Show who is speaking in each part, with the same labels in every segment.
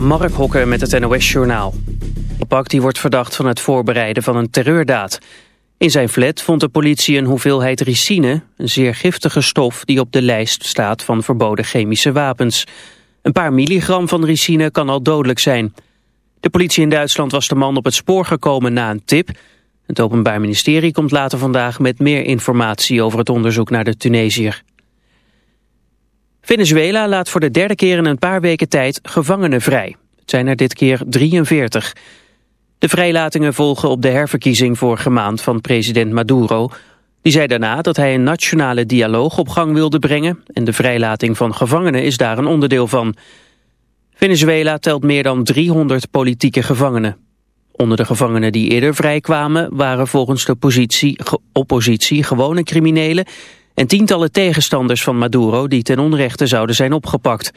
Speaker 1: Mark Hokker met het NOS-journaal. Pak die wordt verdacht van het voorbereiden van een terreurdaad. In zijn flat vond de politie een hoeveelheid ricine, een zeer giftige stof die op de lijst staat van verboden chemische wapens. Een paar milligram van ricine kan al dodelijk zijn. De politie in Duitsland was de man op het spoor gekomen na een tip. Het Openbaar Ministerie komt later vandaag met meer informatie over het onderzoek naar de Tunesiër. Venezuela laat voor de derde keer in een paar weken tijd gevangenen vrij. Het zijn er dit keer 43. De vrijlatingen volgen op de herverkiezing vorige maand van president Maduro. Die zei daarna dat hij een nationale dialoog op gang wilde brengen... en de vrijlating van gevangenen is daar een onderdeel van. Venezuela telt meer dan 300 politieke gevangenen. Onder de gevangenen die eerder vrijkwamen... waren volgens de oppositie, oppositie gewone criminelen... en tientallen tegenstanders van Maduro die ten onrechte zouden zijn opgepakt...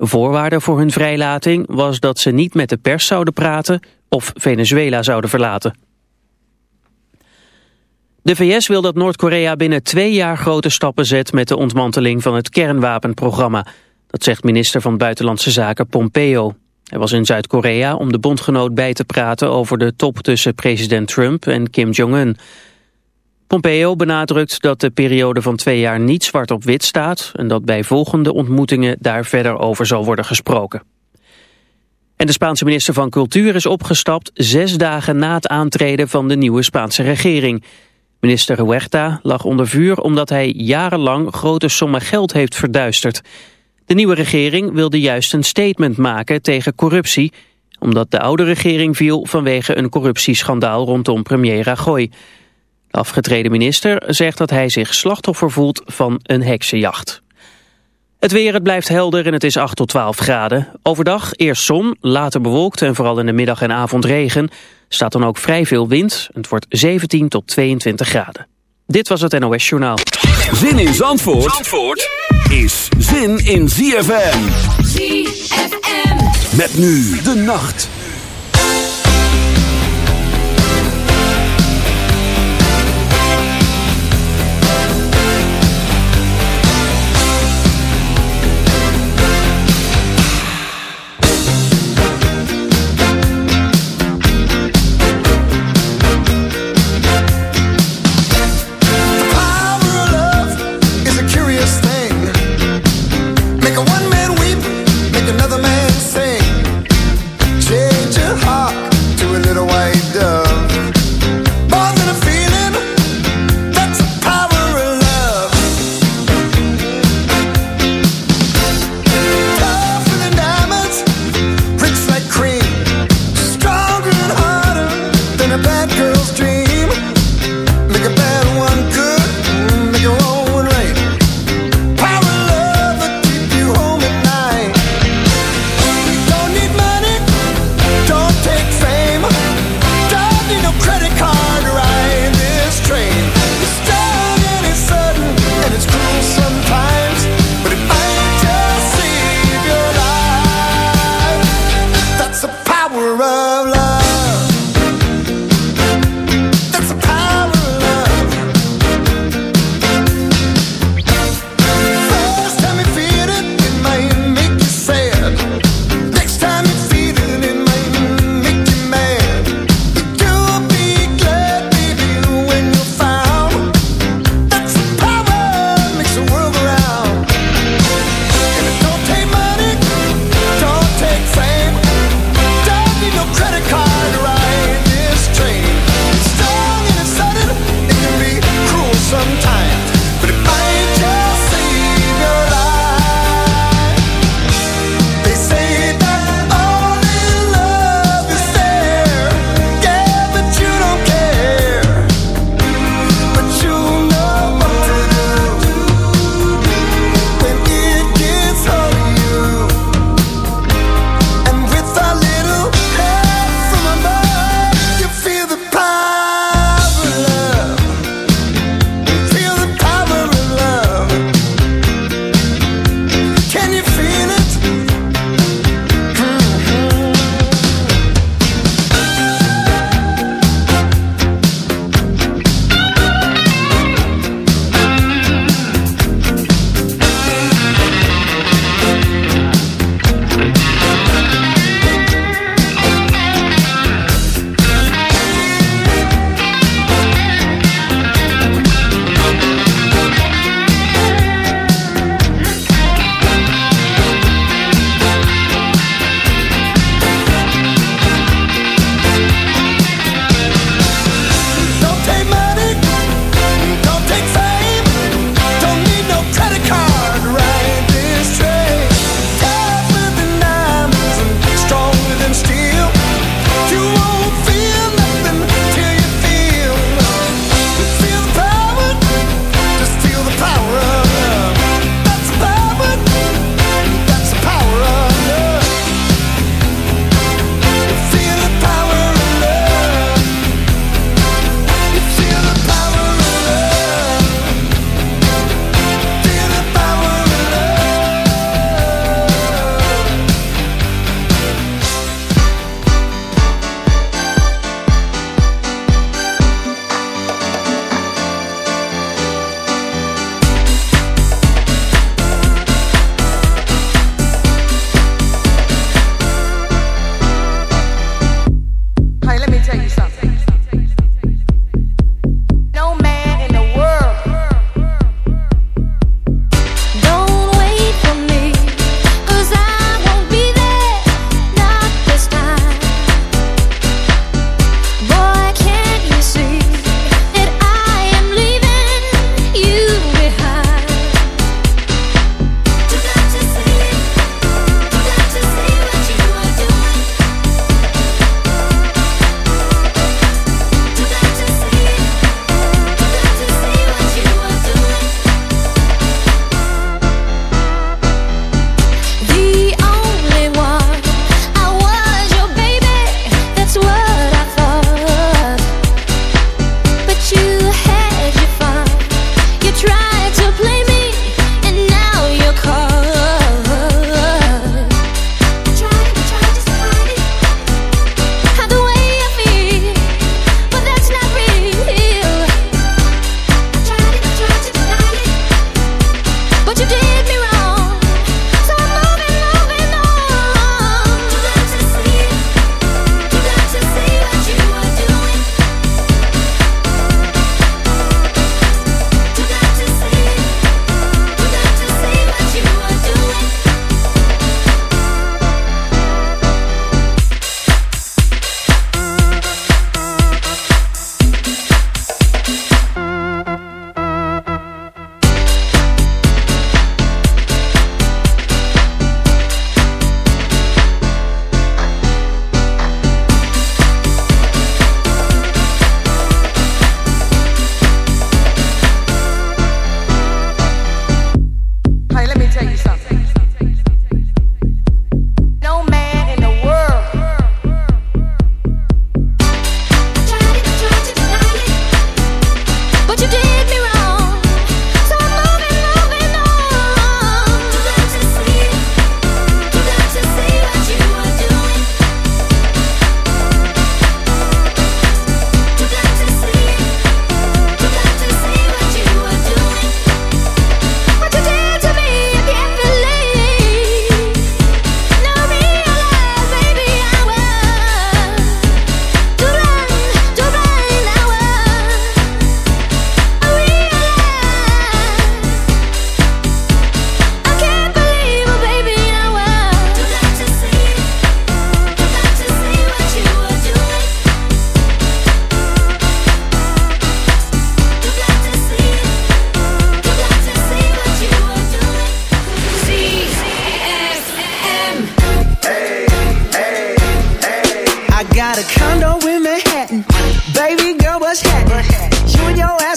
Speaker 1: Voorwaarde voor hun vrijlating was dat ze niet met de pers zouden praten of Venezuela zouden verlaten. De VS wil dat Noord-Korea binnen twee jaar grote stappen zet met de ontmanteling van het kernwapenprogramma. Dat zegt minister van Buitenlandse Zaken Pompeo. Hij was in Zuid-Korea om de bondgenoot bij te praten over de top tussen president Trump en Kim Jong-un. Pompeo benadrukt dat de periode van twee jaar niet zwart op wit staat... en dat bij volgende ontmoetingen daar verder over zal worden gesproken. En de Spaanse minister van Cultuur is opgestapt zes dagen na het aantreden van de nieuwe Spaanse regering. Minister Huerta lag onder vuur omdat hij jarenlang grote sommen geld heeft verduisterd. De nieuwe regering wilde juist een statement maken tegen corruptie... omdat de oude regering viel vanwege een corruptieschandaal rondom premier Rajoy... De afgetreden minister zegt dat hij zich slachtoffer voelt van een heksenjacht. Het weer, het blijft helder en het is 8 tot 12 graden. Overdag eerst zon, later bewolkt en vooral in de middag en avond regen. Staat dan ook vrij veel wind. Het wordt 17 tot 22 graden. Dit was het NOS Journaal.
Speaker 2: Zin in Zandvoort, Zandvoort is zin in ZFM. ZFM. Met nu de nacht.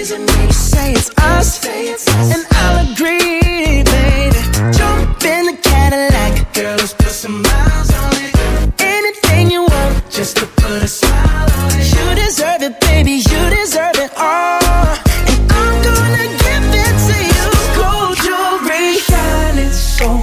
Speaker 3: It me? Say it's us. And I'll agree, baby. Jump in the Cadillac. Girl, let's put some miles on it. Anything you want, just to put a smile on it. You deserve it, baby. You deserve it all. And I'm gonna give it to you. Gold jewelry shining so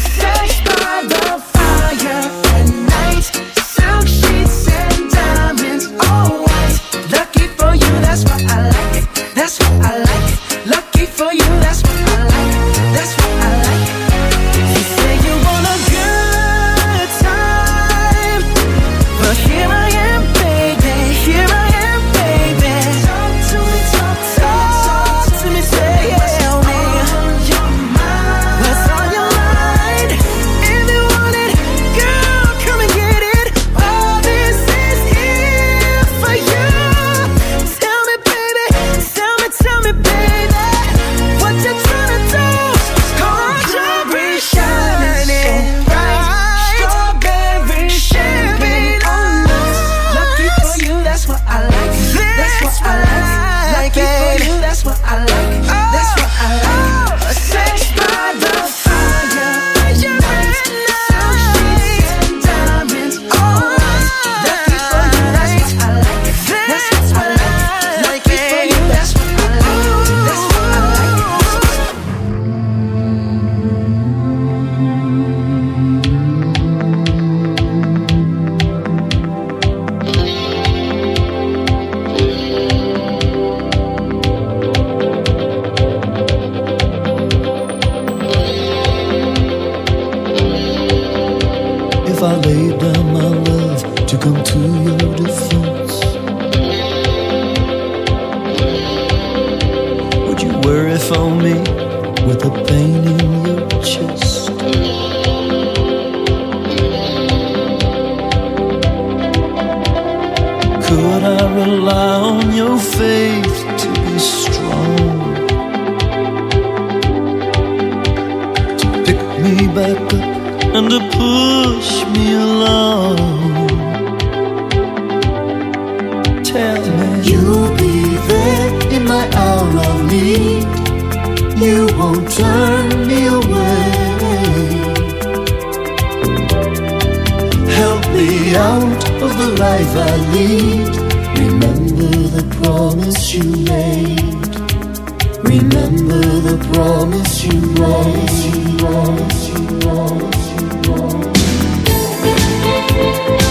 Speaker 4: Worry for me with the pain in your chest? Could I rely on your faith to be strong? To pick me back up and to push me along. You won't turn me away. Help me out of the life I lead. Remember the promise you made. Remember the promise you. Promise you, promise you, promise you.
Speaker 5: If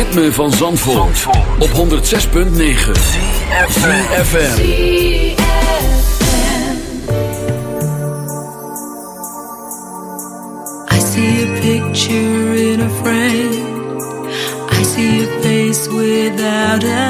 Speaker 2: ritme van Zandvoort, Zandvoort. op 106.9 CFFM
Speaker 6: I see a picture in a frame. I see a face without a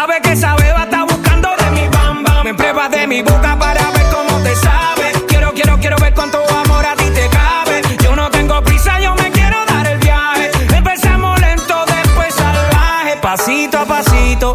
Speaker 4: Sabe que esa beba está buscando de mi bam. Me prueba de mi boca para ver cómo te sabe. Quiero, quiero, quiero ver cuánto amor a
Speaker 7: ti te cabe. Yo no tengo prisa, yo me quiero dar el viaje. Empezamos lento, después salvaje. Pasito a pasito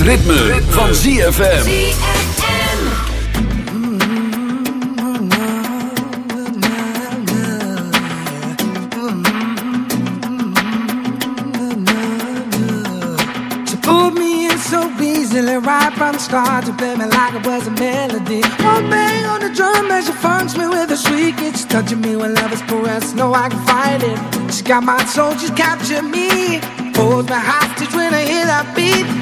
Speaker 2: Ritme, van ZFM.
Speaker 8: She pulled me in so easily right from the start to play me like it was a melody. One bang on the drum as she funks me with a shriek. It's touching me when love is caressed. No, I can fight it. She got my soul, she's captured me. Holds my hostage when I hear that beat.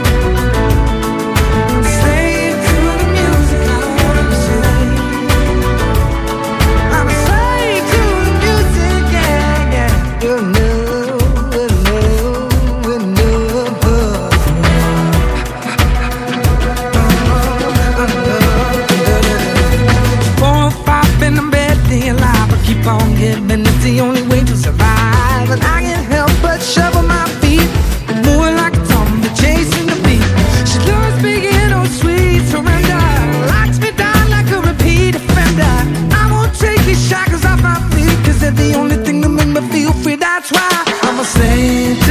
Speaker 8: the only thing that make me
Speaker 9: feel free. That's why I'm a saint.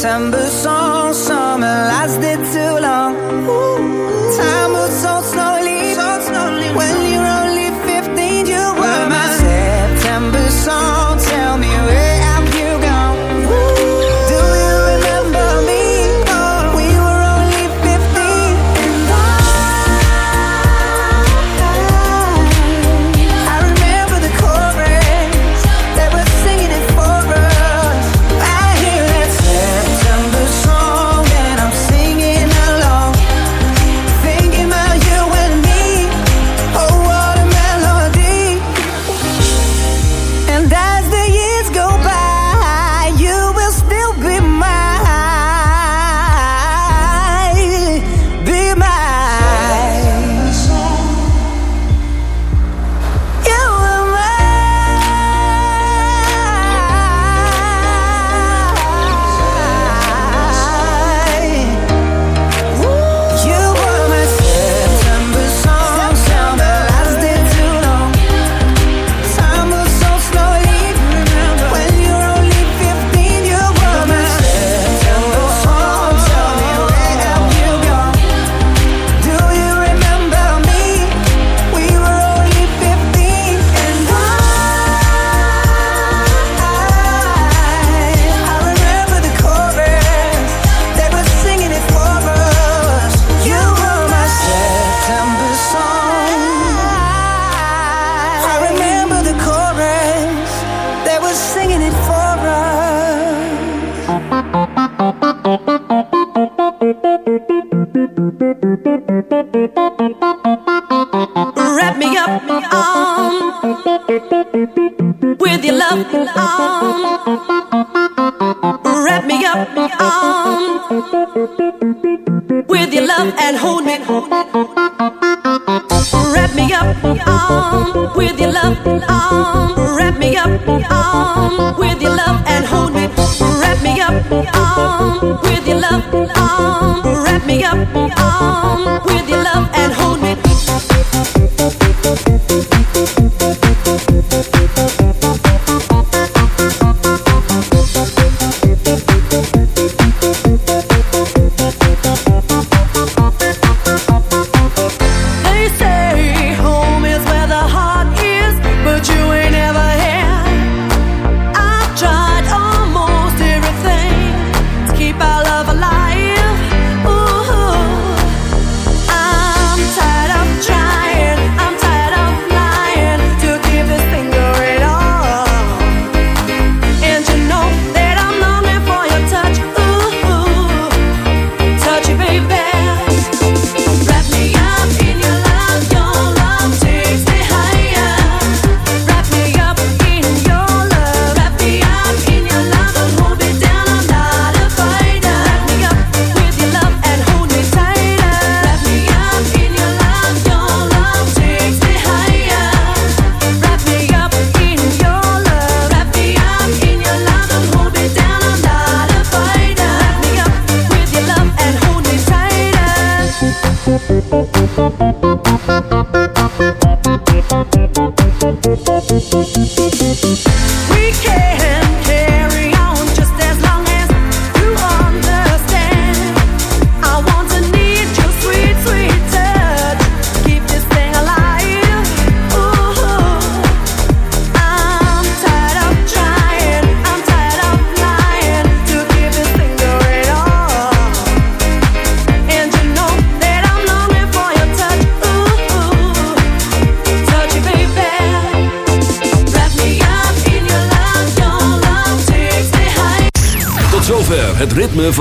Speaker 9: September song, summer lasted too.